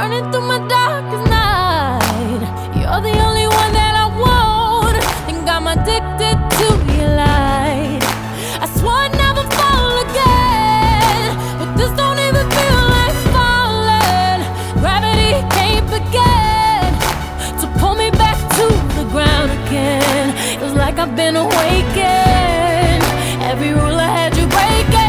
burning through my darkest night. You're the only one that I want. Think I'm addicted to your light. I swore I'd never fall again, but this don't even feel like falling. Gravity can't begin to pull me back to the ground again. It was like I've been awakened. Every rule I had you breaking.